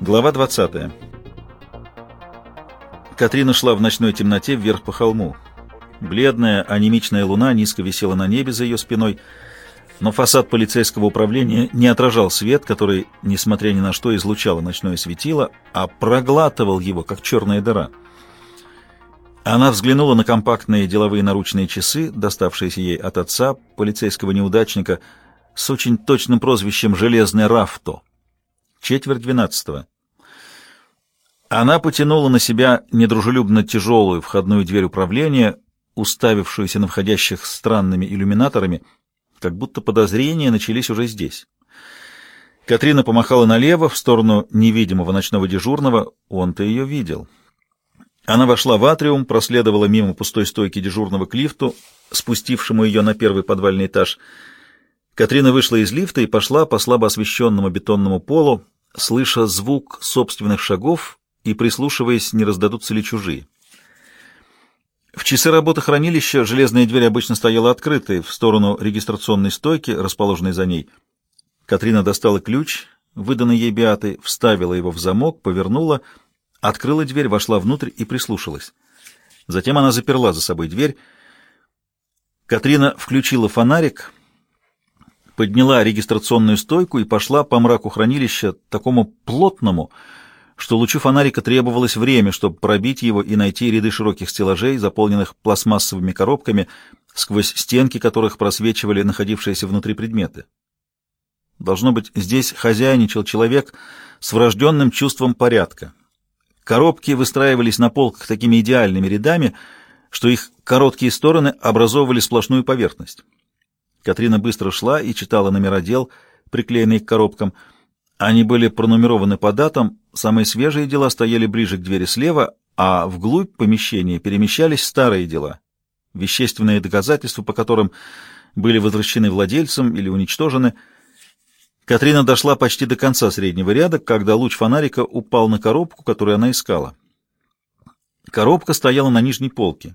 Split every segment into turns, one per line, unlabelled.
Глава 20. Катрина шла в ночной темноте вверх по холму. Бледная, анемичная луна низко висела на небе за ее спиной, но фасад полицейского управления не отражал свет, который, несмотря ни на что, излучало ночное светило, а проглатывал его, как черная дыра. Она взглянула на компактные деловые наручные часы, доставшиеся ей от отца, полицейского неудачника, с очень точным прозвищем «Железный Рафто». Четверть двенадцатого. Она потянула на себя недружелюбно тяжелую входную дверь управления, уставившуюся на входящих странными иллюминаторами, как будто подозрения начались уже здесь. Катрина помахала налево, в сторону невидимого ночного дежурного, он-то ее видел. Она вошла в атриум, проследовала мимо пустой стойки дежурного к лифту, спустившему ее на первый подвальный этаж. Катрина вышла из лифта и пошла по слабо освещенному бетонному полу, слыша звук собственных шагов и прислушиваясь, не раздадутся ли чужие. В часы работы хранилища железная дверь обычно стояла открытой в сторону регистрационной стойки, расположенной за ней. Катрина достала ключ, выданный ей Биатой, вставила его в замок, повернула — открыла дверь, вошла внутрь и прислушалась. Затем она заперла за собой дверь. Катрина включила фонарик, подняла регистрационную стойку и пошла по мраку хранилища, такому плотному, что лучу фонарика требовалось время, чтобы пробить его и найти ряды широких стеллажей, заполненных пластмассовыми коробками, сквозь стенки которых просвечивали находившиеся внутри предметы. Должно быть, здесь хозяйничал человек с врожденным чувством порядка. Коробки выстраивались на полках такими идеальными рядами, что их короткие стороны образовывали сплошную поверхность. Катрина быстро шла и читала номера дел, приклеенные к коробкам. Они были пронумерованы по датам, самые свежие дела стояли ближе к двери слева, а вглубь помещения перемещались старые дела, вещественные доказательства, по которым были возвращены владельцам или уничтожены – Катрина дошла почти до конца среднего ряда, когда луч фонарика упал на коробку, которую она искала. Коробка стояла на нижней полке.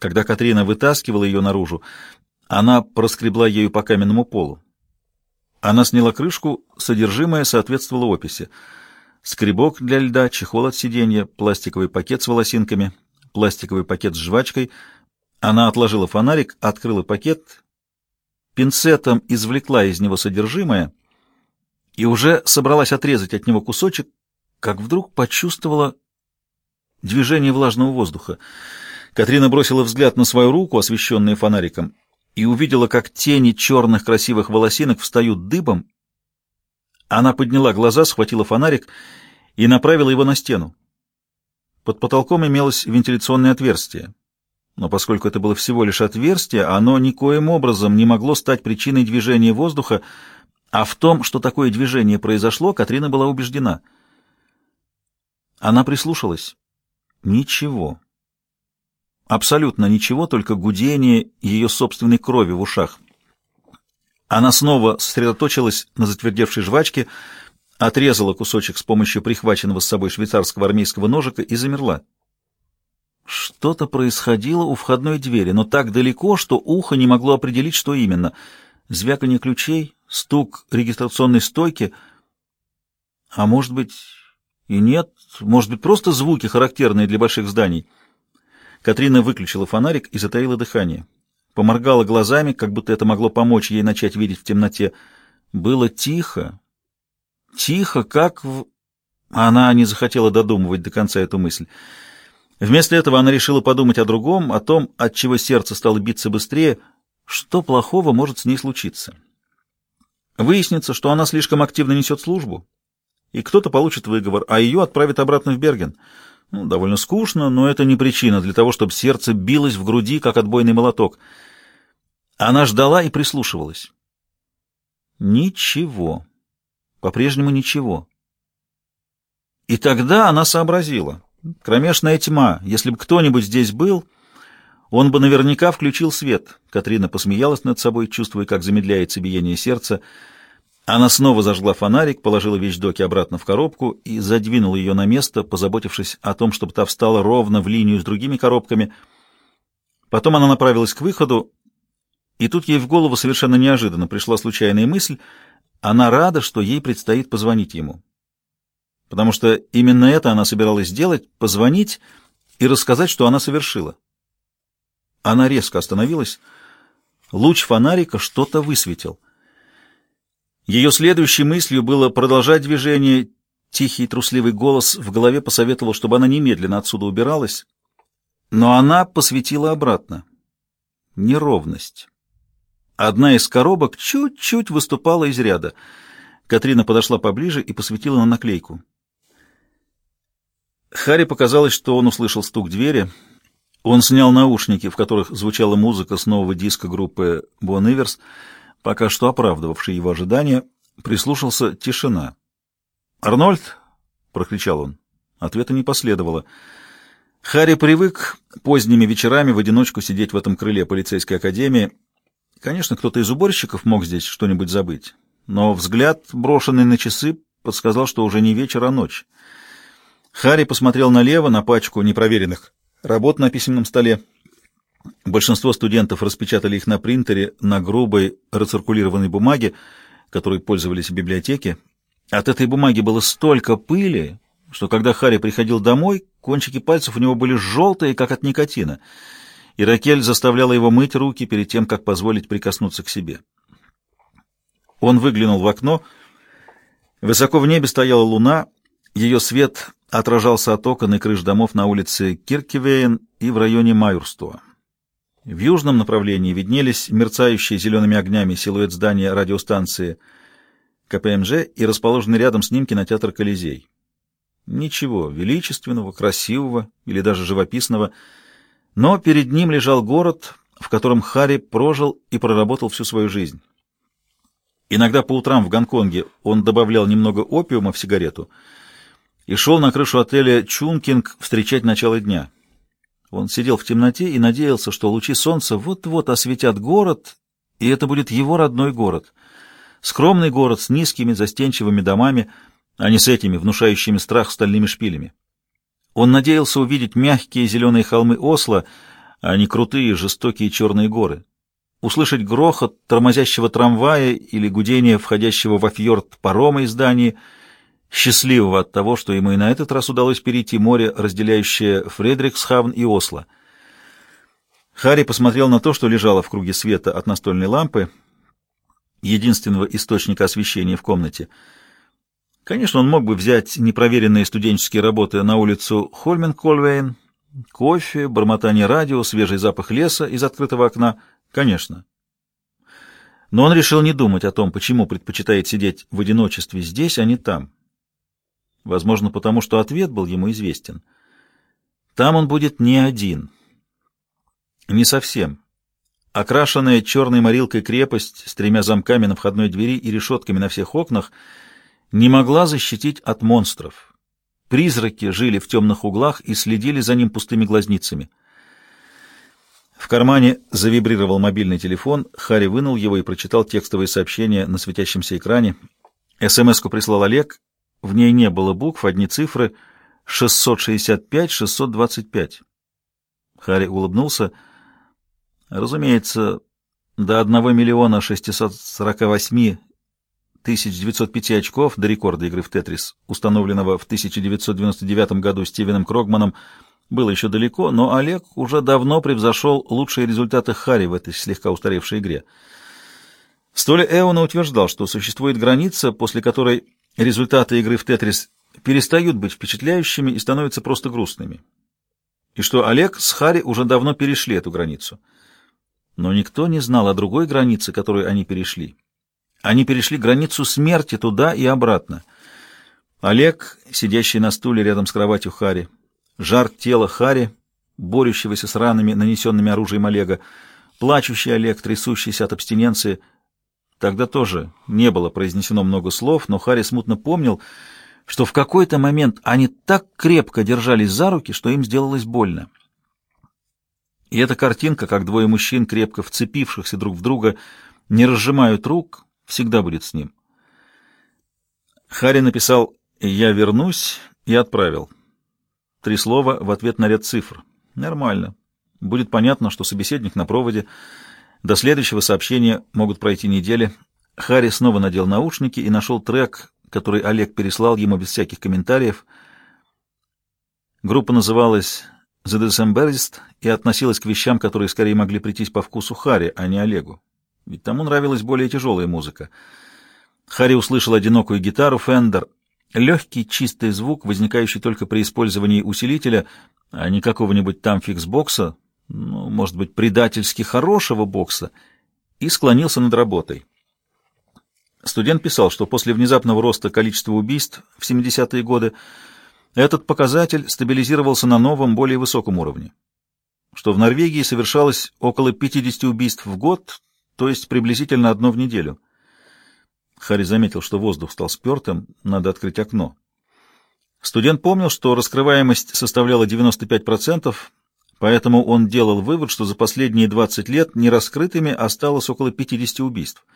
Когда Катрина вытаскивала ее наружу, она проскребла ею по каменному полу. Она сняла крышку, содержимое соответствовало описи. Скребок для льда, чехол от сиденья, пластиковый пакет с волосинками, пластиковый пакет с жвачкой. Она отложила фонарик, открыла пакет пинцетом извлекла из него содержимое и уже собралась отрезать от него кусочек, как вдруг почувствовала движение влажного воздуха. Катрина бросила взгляд на свою руку, освещенную фонариком, и увидела, как тени черных красивых волосинок встают дыбом. Она подняла глаза, схватила фонарик и направила его на стену. Под потолком имелось вентиляционное отверстие. Но поскольку это было всего лишь отверстие, оно никоим образом не могло стать причиной движения воздуха, а в том, что такое движение произошло, Катрина была убеждена. Она прислушалась. Ничего. Абсолютно ничего, только гудение ее собственной крови в ушах. Она снова сосредоточилась на затвердевшей жвачке, отрезала кусочек с помощью прихваченного с собой швейцарского армейского ножика и замерла. Что-то происходило у входной двери, но так далеко, что ухо не могло определить, что именно. Звяканье ключей, стук регистрационной стойки. А может быть и нет, может быть просто звуки, характерные для больших зданий. Катрина выключила фонарик и затаила дыхание. Поморгала глазами, как будто это могло помочь ей начать видеть в темноте. Было тихо. Тихо, как в... Она не захотела додумывать до конца эту мысль. Вместо этого она решила подумать о другом, о том, от чего сердце стало биться быстрее, что плохого может с ней случиться. Выяснится, что она слишком активно несет службу, и кто-то получит выговор, а ее отправят обратно в Берген. Ну, довольно скучно, но это не причина для того, чтобы сердце билось в груди, как отбойный молоток. Она ждала и прислушивалась. Ничего. По-прежнему ничего. И тогда она сообразила. Кромешная тьма. Если бы кто-нибудь здесь был, он бы наверняка включил свет. Катрина посмеялась над собой, чувствуя, как замедляется биение сердца. Она снова зажгла фонарик, положила вещдоки обратно в коробку и задвинула ее на место, позаботившись о том, чтобы та встала ровно в линию с другими коробками. Потом она направилась к выходу, и тут ей в голову совершенно неожиданно пришла случайная мысль. Она рада, что ей предстоит позвонить ему. потому что именно это она собиралась сделать, позвонить и рассказать, что она совершила. Она резко остановилась. Луч фонарика что-то высветил. Ее следующей мыслью было продолжать движение. Тихий трусливый голос в голове посоветовал, чтобы она немедленно отсюда убиралась. Но она посветила обратно. Неровность. Одна из коробок чуть-чуть выступала из ряда. Катрина подошла поближе и посветила на наклейку. Харри показалось, что он услышал стук двери. Он снял наушники, в которых звучала музыка с нового диска группы Bon Ivers, пока что оправдывавший его ожидания, прислушался тишина. «Арнольд!» — прокричал он. Ответа не последовало. Харри привык поздними вечерами в одиночку сидеть в этом крыле полицейской академии. Конечно, кто-то из уборщиков мог здесь что-нибудь забыть, но взгляд, брошенный на часы, подсказал, что уже не вечер, а ночь. Харри посмотрел налево на пачку непроверенных работ на письменном столе. Большинство студентов распечатали их на принтере на грубой рециркулированной бумаге, которой пользовались в библиотеке. От этой бумаги было столько пыли, что когда Харри приходил домой, кончики пальцев у него были желтые, как от никотина, и Ракель заставляла его мыть руки перед тем, как позволить прикоснуться к себе. Он выглянул в окно. Высоко в небе стояла луна, ее свет отражался от окон и крыш домов на улице Киркевейн и в районе Майурстуа. В южном направлении виднелись мерцающие зелеными огнями силуэт здания радиостанции КПМЖ и расположенный рядом с ним кинотеатр «Колизей». Ничего величественного, красивого или даже живописного, но перед ним лежал город, в котором Харри прожил и проработал всю свою жизнь. Иногда по утрам в Гонконге он добавлял немного опиума в сигарету — и шел на крышу отеля Чункинг встречать начало дня. Он сидел в темноте и надеялся, что лучи солнца вот-вот осветят город, и это будет его родной город. Скромный город с низкими застенчивыми домами, а не с этими внушающими страх стальными шпилями. Он надеялся увидеть мягкие зеленые холмы Осло, а не крутые жестокие черные горы. Услышать грохот тормозящего трамвая или гудение входящего во фьорд парома из Дании — счастливого от того, что ему и на этот раз удалось перейти море, разделяющее Фредриксхавн и Осло. Харри посмотрел на то, что лежало в круге света от настольной лампы, единственного источника освещения в комнате. Конечно, он мог бы взять непроверенные студенческие работы на улицу Хольмен-Кольвейн, кофе, бормотание радио, свежий запах леса из открытого окна. Конечно. Но он решил не думать о том, почему предпочитает сидеть в одиночестве здесь, а не там. Возможно, потому что ответ был ему известен. Там он будет не один. Не совсем. Окрашенная черной морилкой крепость с тремя замками на входной двери и решетками на всех окнах не могла защитить от монстров. Призраки жили в темных углах и следили за ним пустыми глазницами. В кармане завибрировал мобильный телефон, Харри вынул его и прочитал текстовые сообщения на светящемся экране. СМС-ку прислал Олег, в ней не было букв, одни цифры 665-625. Харри улыбнулся. Разумеется, до 1 миллиона 648 тысяч 905 очков до рекорда игры в «Тетрис», установленного в 1999 году Стивеном Крогманом, было еще далеко, но Олег уже давно превзошел лучшие результаты Харри в этой слегка устаревшей игре. Столи Эона утверждал, что существует граница, после которой результаты игры в «Тетрис» перестают быть впечатляющими и становятся просто грустными. И что Олег с Хари уже давно перешли эту границу. Но никто не знал о другой границе, которую они перешли. Они перешли границу смерти туда и обратно. Олег, сидящий на стуле рядом с кроватью Хари, жар тела Хари, борющегося с ранами, нанесенными оружием Олега, плачущий Олег, трясущийся от абстиненции — Тогда тоже не было произнесено много слов, но Харри смутно помнил, что в какой-то момент они так крепко держались за руки, что им сделалось больно. И эта картинка, как двое мужчин, крепко вцепившихся друг в друга, не разжимают рук, всегда будет с ним. Харри написал «Я вернусь» и отправил. Три слова в ответ на ряд цифр. Нормально. Будет понятно, что собеседник на проводе — до следующего сообщения могут пройти недели. Харри снова надел наушники и нашел трек, который Олег переслал ему без всяких комментариев. Группа называлась «The Decemberist» и относилась к вещам, которые скорее могли прийтись по вкусу Хари, а не Олегу. Ведь тому нравилась более тяжелая музыка. Хари услышал одинокую гитару Fender, легкий чистый звук, возникающий только при использовании усилителя, а не какого-нибудь там фикс-бокса, ну, может быть, предательски хорошего бокса, и склонился над работой. Студент писал, что после внезапного роста количества убийств в 70-е годы этот показатель стабилизировался на новом, более высоком уровне, что в Норвегии совершалось около 50 убийств в год, то есть приблизительно одно в неделю. Харри заметил, что воздух стал спертым, надо открыть окно. Студент помнил, что раскрываемость составляла 95%, поэтому он делал вывод, что за последние 20 лет нераскрытыми осталось около 50 убийств,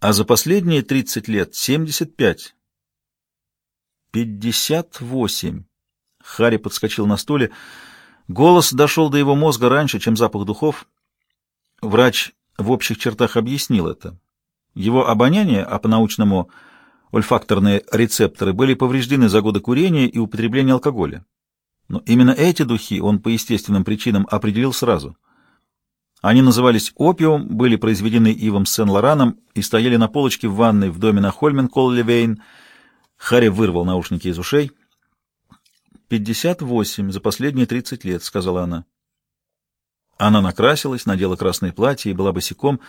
а за последние 30 лет — 75. 58. Харри подскочил на стуле. Голос дошел до его мозга раньше, чем запах духов. Врач в общих чертах объяснил это. Его обоняние, а по-научному ольфакторные рецепторы, были повреждены за годы курения и употребления алкоголя. Но именно эти духи он по естественным причинам определил сразу. Они назывались «Опиум», были произведены Ивом Сен-Лораном и стояли на полочке в ванной в доме на Хольмен-Коллевейн. Харри вырвал наушники из ушей. «Пятьдесят восемь за последние тридцать лет», — сказала она. Она накрасилась, надела красное платье и была босиком,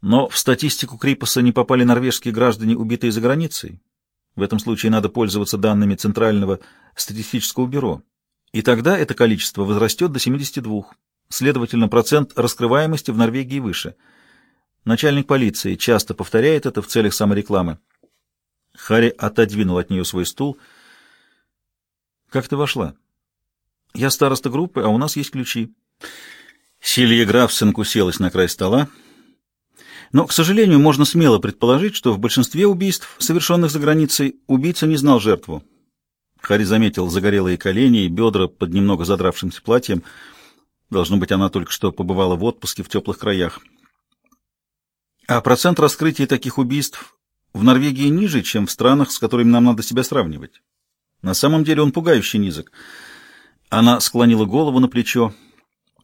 но в статистику Крипаса не попали норвежские граждане, убитые за границей. В этом случае надо пользоваться данными Центрального статистического бюро. И тогда это количество возрастет до 72. Следовательно, процент раскрываемости в Норвегии выше. Начальник полиции часто повторяет это в целях саморекламы. Харри отодвинул от нее свой стул. «Как ты вошла?» «Я староста группы, а у нас есть ключи». Силья Графсенк уселась на край стола. Но, к сожалению, можно смело предположить, что в большинстве убийств, совершенных за границей, убийца не знал жертву. Харри заметил загорелые колени и бедра под немного задравшимся платьем. Должно быть, она только что побывала в отпуске в теплых краях. А процент раскрытия таких убийств в Норвегии ниже, чем в странах, с которыми нам надо себя сравнивать. На самом деле он пугающе низок. Она склонила голову на плечо,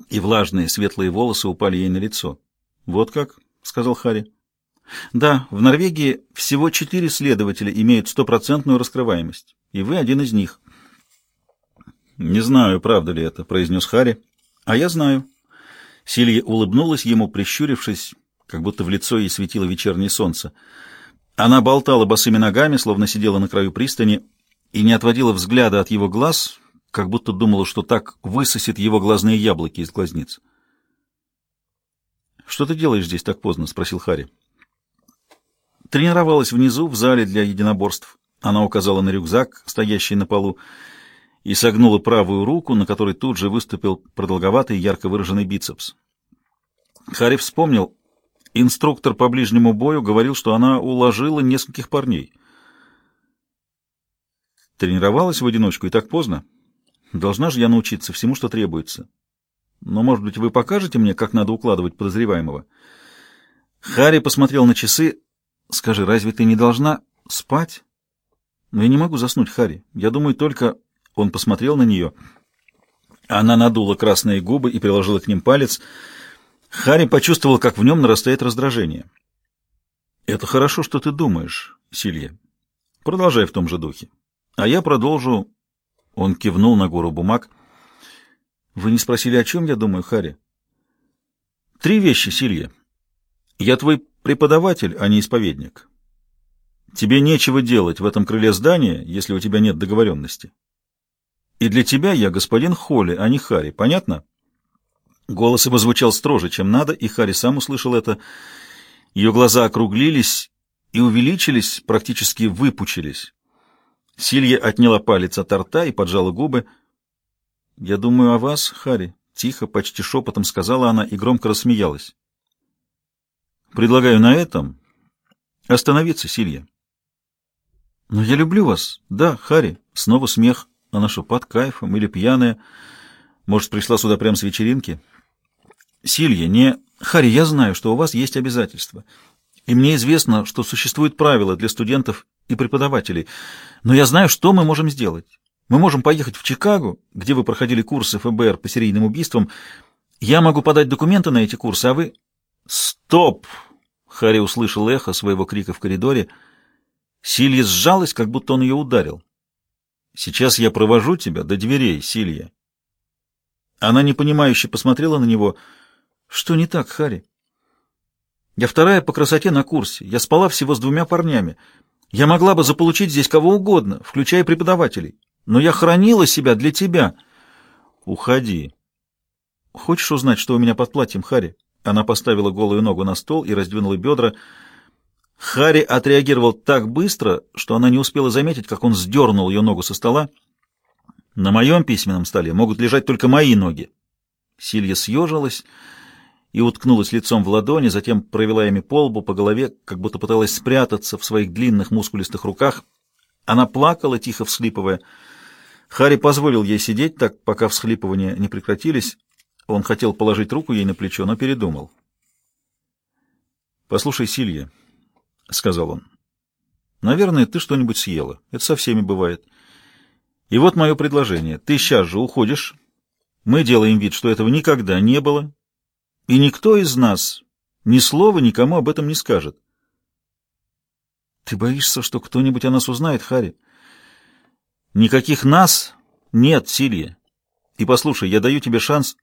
и влажные светлые волосы упали ей на лицо. «Вот как?» — сказал Харри. «Да, в Норвегии всего четыре следователя имеют стопроцентную раскрываемость, и вы один из них». «Не знаю, правда ли это», — произнес Харри. «А я знаю». Силья улыбнулась ему, прищурившись, как будто в лицо ей светило вечернее солнце. Она болтала босыми ногами, словно сидела на краю пристани, и не отводила взгляда от его глаз, как будто думала, что так высосет его глазные яблоки из глазниц. «Что ты делаешь здесь так поздно?» — спросил Харри. Тренировалась внизу, в зале для единоборств. Она указала на рюкзак, стоящий на полу, и согнула правую руку, на которой тут же выступил продолговатый, ярко выраженный бицепс. Харри вспомнил, инструктор по ближнему бою говорил, что она уложила нескольких парней. Тренировалась в одиночку и так поздно. Должна же я научиться всему, что требуется. Но, может быть, вы покажете мне, как надо укладывать подозреваемого? Харри посмотрел на часы. Скажи, разве ты не должна спать? Но я не могу заснуть, Харри. Я думаю, только... Он посмотрел на нее. Она надула красные губы и приложила к ним палец. Харри почувствовал, как в нем нарастает раздражение. «Это хорошо, что ты думаешь, Силья. Продолжай в том же духе. А я продолжу он кивнул на гору бумаг. «Вы не спросили, о чем я думаю, Харри?» «Три вещи, Силья. Я твой преподаватель, а не исповедник. Тебе нечего делать в этом крыле здания, если у тебя нет договоренности. И для тебя я господин Холли, а не Харри, понятно?» Голос его звучал строже, чем надо, и Харри сам услышал это. Ее глаза округлились и увеличились, практически выпучились. Силья отняла палец от рта и поджала губы. «Я думаю о вас, Хари», — тихо, почти шепотом сказала она и громко рассмеялась. «Предлагаю на этом остановиться, Силья». «Но я люблю вас. Да, Хари». Снова смех. Она что, под кайфом или пьяная? Может, пришла сюда прямо с вечеринки? «Силья, не...» «Хари, я знаю, что у вас есть обязательства. И мне известно, что существуют правила для студентов и преподавателей. Но я знаю, что мы можем сделать. Мы можем поехать в Чикаго, где вы проходили курсы ФБР по серийным убийствам. Я могу подать документы на эти курсы, а вы... Стоп! Харри услышал эхо своего крика в коридоре. Силья сжалась, как будто он ее ударил. Сейчас я провожу тебя до дверей, Силья. Она непонимающе посмотрела на него. Что не так, Харри? Я вторая по красоте на курсе. Я спала всего с двумя парнями. Я могла бы заполучить здесь кого угодно, включая преподавателей. Но я хранила себя для тебя. Уходи. Хочешь узнать, что у меня под платьем, Харри? Она поставила голую ногу на стол и раздвинула бедра. Харри отреагировал так быстро, что она не успела заметить, как он сдернул ее ногу со стола. На моем письменном столе могут лежать только мои ноги. Силья съежилась и уткнулась лицом в ладони, затем провела ими по лбу, по голове, как будто пыталась спрятаться в своих длинных мускулистых руках. Она плакала, тихо всхлипывая. Харри позволил ей сидеть так, пока всхлипывания не прекратились. Он хотел положить руку ей на плечо, но передумал. «Послушай, Силья», — сказал он, — «наверное, ты что-нибудь съела. Это со всеми бывает. И вот мое предложение. Ты сейчас же уходишь. Мы делаем вид, что этого никогда не было, и никто из нас ни слова никому об этом не скажет. Ты боишься, что кто-нибудь о нас узнает, Харри? Никаких нас нет, Силья. И послушай, я даю тебе шанс.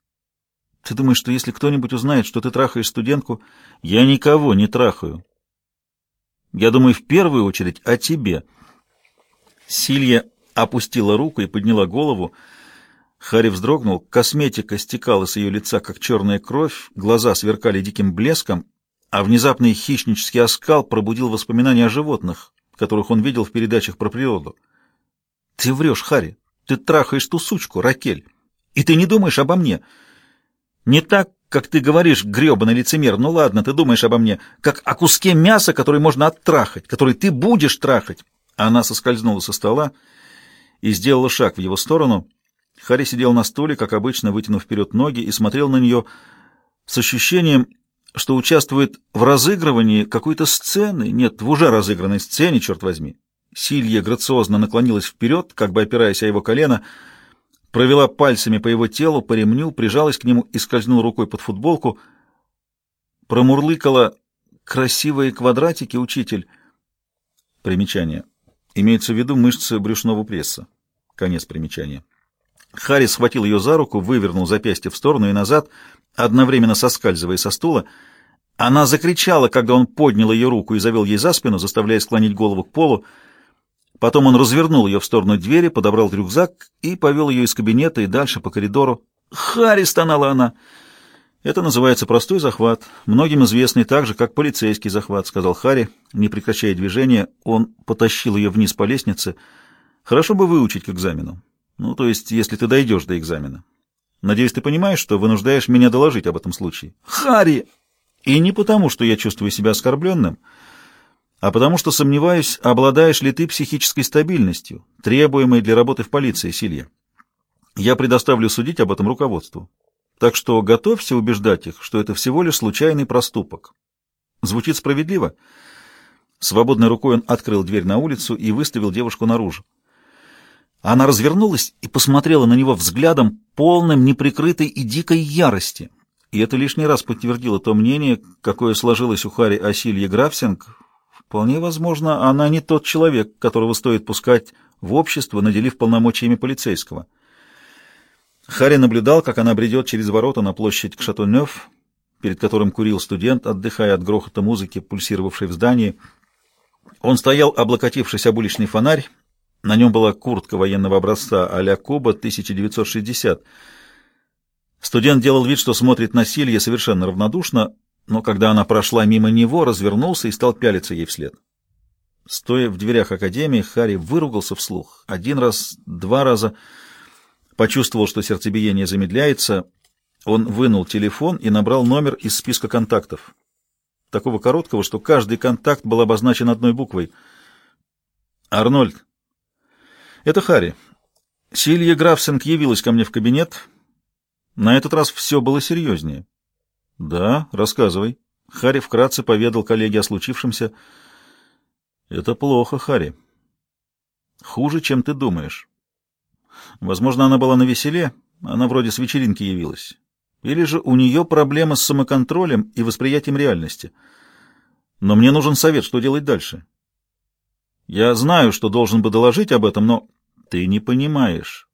Ты думаешь, что если кто-нибудь узнает, что ты трахаешь студентку, я никого не трахаю. Я думаю в первую очередь о тебе. Силья опустила руку и подняла голову. Харри вздрогнул, косметика стекала с ее лица, как черная кровь, глаза сверкали диким блеском, а внезапный хищнический оскал пробудил воспоминания о животных, которых он видел в передачах про природу. «Ты врешь, Харри! Ты трахаешь ту сучку, Ракель! И ты не думаешь обо мне! Не так, как ты говоришь, гребаный лицемер, ну ладно, ты думаешь обо мне, как о куске мяса, который можно оттрахать, который ты будешь трахать!» Она соскользнула со стола и сделала шаг в его сторону — Харри сидел на стуле, как обычно, вытянув вперед ноги, и смотрел на нее с ощущением, что участвует в разыгрывании какой-то сцены. Нет, в уже разыгранной сцене, черт возьми. Силья грациозно наклонилась вперед, как бы опираясь о его колено, провела пальцами по его телу, по ремню, прижалась к нему и скользнула рукой под футболку. Промурлыкала «красивые квадратики, учитель». Примечание. Имеется в виду мышцы брюшного пресса. Конец примечания. Харри схватил ее за руку, вывернул запястье в сторону и назад, одновременно соскальзывая со стула. Она закричала, когда он поднял ее руку и завел ей за спину, заставляя склонить голову к полу. Потом он развернул ее в сторону двери, подобрал рюкзак и повел ее из кабинета и дальше по коридору. «Харри!» — стонала она. «Это называется простой захват, многим известный так же, как полицейский захват», — сказал Харри, не прекращая движения. Он потащил ее вниз по лестнице. «Хорошо бы выучить к экзамену. Ну, то есть, если ты дойдешь до экзамена. Надеюсь, ты понимаешь, что вынуждаешь меня доложить об этом случае. Хари! И не потому, что я чувствую себя оскорбленным, а потому что сомневаюсь, обладаешь ли ты психической стабильностью, требуемой для работы в полиции, Силья. Я предоставлю судить об этом руководству. Так что готовься убеждать их, что это всего лишь случайный проступок. Звучит справедливо? Свободной рукой он открыл дверь на улицу и выставил девушку наружу. Она развернулась и посмотрела на него взглядом, полным неприкрытой и дикой ярости. И это лишний раз подтвердило то мнение, какое сложилось у Хари о Силье Графсинг. Вполне возможно, она не тот человек, которого стоит пускать в общество, наделив полномочиями полицейского. Харри наблюдал, как она бредет через ворота на площадь Кшатонёв, перед которым курил студент, отдыхая от грохота музыки, пульсировавшей в здании. Он стоял, облокотившись об уличный фонарь, на нем была куртка военного образца а-ля Куба 1960. Студент делал вид, что смотрит на Силье совершенно равнодушно, но когда она прошла мимо него, развернулся и стал пялиться ей вслед. Стоя в дверях академии, Харри выругался вслух. Один раз, два раза почувствовал, что сердцебиение замедляется. Он вынул телефон и набрал номер из списка контактов. Такого короткого, что каждый контакт был обозначен одной буквой. «Арнольд, это Хари. Силья Графсинг явилась ко мне в кабинет. На этот раз все было серьезнее. Да, рассказывай. Хари вкратце поведал коллеге о случившемся. Это плохо, Хари. Хуже, чем ты думаешь. Возможно, она была на веселе, она вроде с вечеринки явилась. Или же у нее проблема с самоконтролем и восприятием реальности. Но мне нужен совет, что делать дальше. Я знаю, что должен бы доложить об этом, но ты не понимаешь.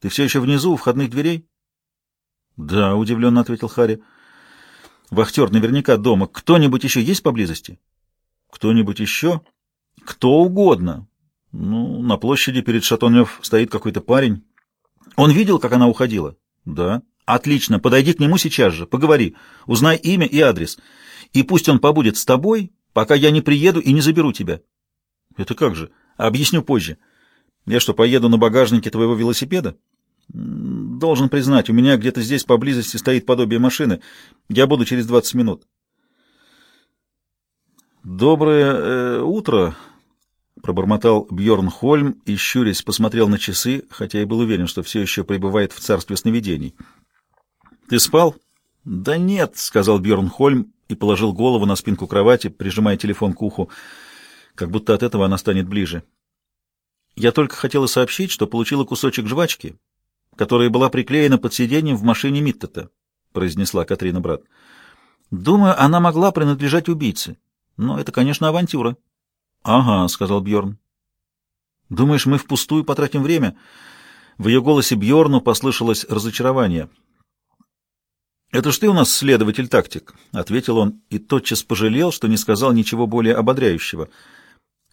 Ты все еще внизу, у входных дверей? Да, удивленно ответил Харри. Вахтер наверняка дома. Кто-нибудь еще есть поблизости? Кто-нибудь еще? Кто угодно. Ну, на площади перед Шатонев стоит какой-то парень. Он видел, как она уходила? Да. Отлично, подойди к нему сейчас же, поговори, узнай имя и адрес. И пусть он побудет с тобой, пока я не приеду и не заберу тебя. Это как же? Объясню позже. Я что, поеду на багажнике твоего велосипеда? Должен признать, у меня где-то здесь поблизости стоит подобие машины. Я буду через 20 минут. Доброе э, утро, пробормотал Бьорн Хольм и щурясь посмотрел на часы, хотя и был уверен, что все еще пребывает в царстве сновидений. Ты спал? Да нет, сказал Бьорн Хольм и положил голову на спинку кровати, прижимая телефон к уху, как будто от этого она станет ближе. Я только хотела сообщить, что получила кусочек жвачки, которая была приклеена под сиденьем в машине Миттета, произнесла Катрина брат. Думаю, она могла принадлежать убийце. Но это, конечно, авантюра. Ага, сказал Бьорн. Думаешь, мы впустую потратим время? В ее голосе Бьорну послышалось разочарование. «Это ж ты у нас следователь-тактик», — ответил он и тотчас пожалел, что не сказал ничего более ободряющего.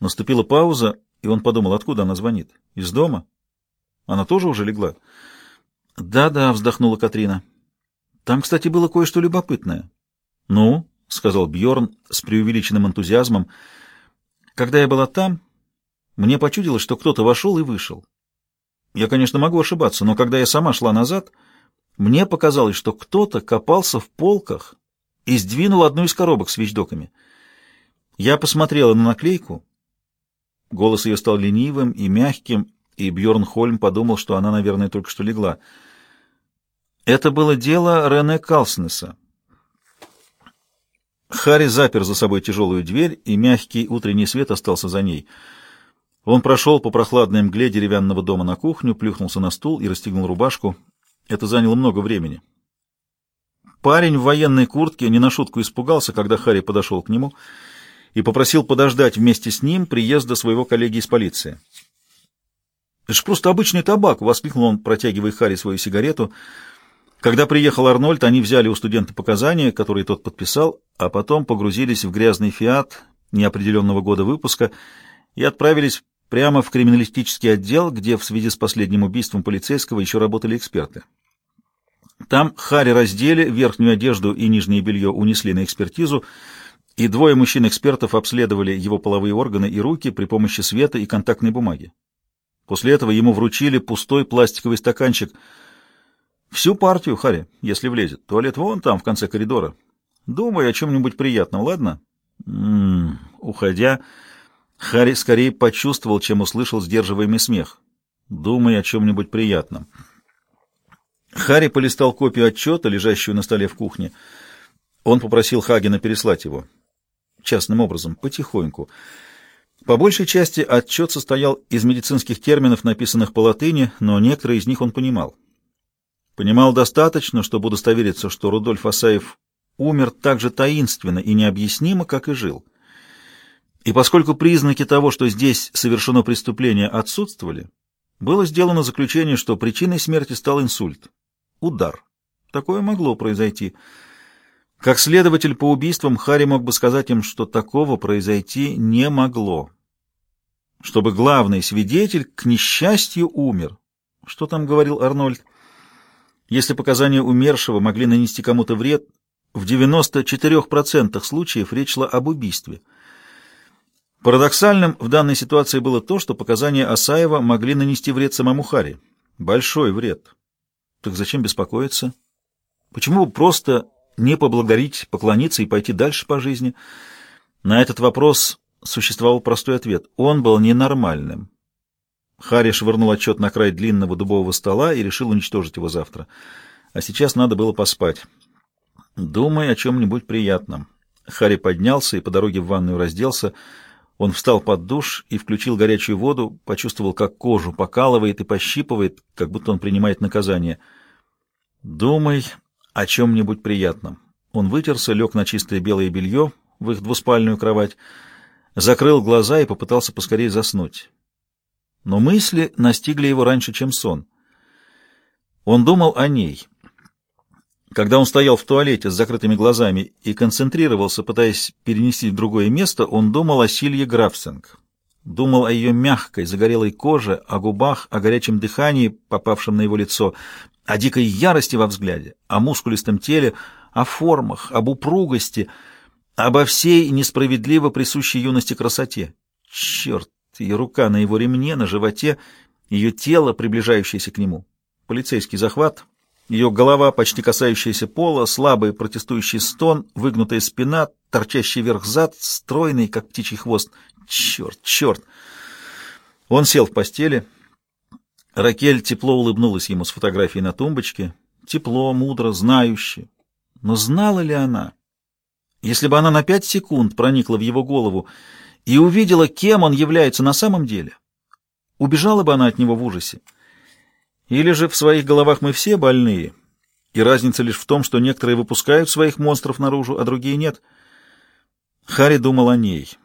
Наступила пауза, и он подумал, откуда она звонит. Из дома? Она тоже уже легла? Да-да, вздохнула Катрина. Там, кстати, было кое-что любопытное. Ну, сказал Бьорн с преувеличенным энтузиазмом. Когда я была там, мне почудилось, что кто-то вошел и вышел. Я, конечно, могу ошибаться, но когда я сама шла назад, мне показалось, что кто-то копался в полках и сдвинул одну из коробок с вещдоками. Я посмотрела на наклейку. Голос ее стал ленивым и мягким, и Бьорн Хольм подумал, что она, наверное, только что легла. Это было дело Рене Калснеса. Харри запер за собой тяжелую дверь, и мягкий утренний свет остался за ней. Он прошел по прохладной мгле деревянного дома на кухню, плюхнулся на стул и расстегнул рубашку. Это заняло много времени. Парень в военной куртке не на шутку испугался, когда Харри подошел к нему и попросил подождать вместе с ним приезда своего коллеги из полиции. «Это ж просто обычный табак!» — воскликнул он, протягивая Харри свою сигарету. Когда приехал Арнольд, они взяли у студента показания, которые тот подписал, а потом погрузились в грязный «Фиат» неопределенного года выпуска и отправились прямо в криминалистический отдел, где в связи с последним убийством полицейского еще работали эксперты. Там Харри раздели, верхнюю одежду и нижнее белье унесли на экспертизу, и двое мужчин-экспертов обследовали его половые органы и руки при помощи света и контактной бумаги. После этого ему вручили пустой пластиковый стаканчик. Всю партию, Харри, если влезет. Туалет вон там, в конце коридора. Думай о чем-нибудь приятном, ладно? М -м -м. Уходя, Харри скорее почувствовал, чем услышал сдерживаемый смех. Думай о чем-нибудь приятном. Харри полистал копию отчета, лежащую на столе в кухне. Он попросил Хагена переслать его. Частным образом, потихоньку. По большей части отчет состоял из медицинских терминов, написанных по латыни, но некоторые из них он понимал. Понимал достаточно, чтобы удостовериться, что Рудольф Асаев умер так же таинственно и необъяснимо, как и жил. И поскольку признаки того, что здесь совершено преступление, отсутствовали, было сделано заключение, что причиной смерти стал инсульт. Удар. Такое могло произойти. Как следователь по убийствам, Харри мог бы сказать им, что такого произойти не могло. Чтобы главный свидетель, к несчастью, умер. Что там говорил Арнольд? Если показания умершего могли нанести кому-то вред, в 94% случаев речь шла об убийстве. Парадоксальным в данной ситуации было то, что показания Асаева могли нанести вред самому Харри. Большой вред. Так зачем беспокоиться? Почему просто не поблагодарить, поклониться и пойти дальше по жизни? На этот вопрос существовал простой ответ. Он был ненормальным. Харри швырнул отчет на край длинного дубового стола и решил уничтожить его завтра. А сейчас надо было поспать. Думай о чем-нибудь приятном. Харри поднялся и по дороге в ванную разделся. Он встал под душ и включил горячую воду, почувствовал, как кожу покалывает и пощипывает, как будто он принимает наказание. «Думай о чем-нибудь приятном». Он вытерся, лег на чистое белое белье в их двуспальную кровать, закрыл глаза и попытался поскорее заснуть. Но мысли настигли его раньше, чем сон. Он думал о ней. Когда он стоял в туалете с закрытыми глазами и концентрировался, пытаясь перенести в другое место, он думал о Силье Графсинг. Думал о ее мягкой, загорелой коже, о губах, о горячем дыхании, попавшем на его лицо, о дикой ярости во взгляде, о мускулистом теле, о формах, об упругости, обо всей несправедливо присущей юности красоте. Черт, ее рука на его ремне, на животе, ее тело, приближающееся к нему. Полицейский захват, ее голова, почти касающаяся пола, слабый протестующий стон, выгнутая спина, торчащий вверх зад, стройный, как птичий хвост. Черт, черт! Он сел в постели. Ракель тепло улыбнулась ему с фотографией на тумбочке. Тепло, мудро, знающе. Но знала ли она? Если бы она на пять секунд проникла в его голову и увидела, кем он является на самом деле, убежала бы она от него в ужасе. Или же в своих головах мы все больные, и разница лишь в том, что некоторые выпускают своих монстров наружу, а другие нет. Харри думал о ней.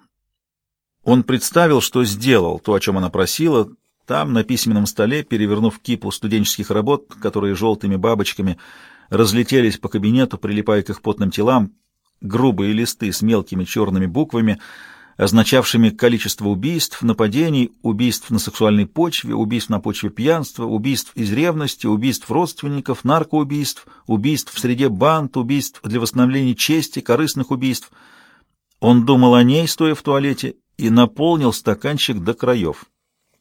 Он представил, что сделал то, о чем она просила, там, на письменном столе, перевернув кипу студенческих работ, которые желтыми бабочками разлетелись по кабинету, прилипая к их потным телам, грубые листы с мелкими черными буквами — означавшими количество убийств, нападений, убийств на сексуальной почве, убийств на почве пьянства, убийств из ревности, убийств родственников, наркоубийств, убийств в среде банд, убийств для восстановления чести, корыстных убийств. Он думал о ней, стоя в туалете, и наполнил стаканчик до краев.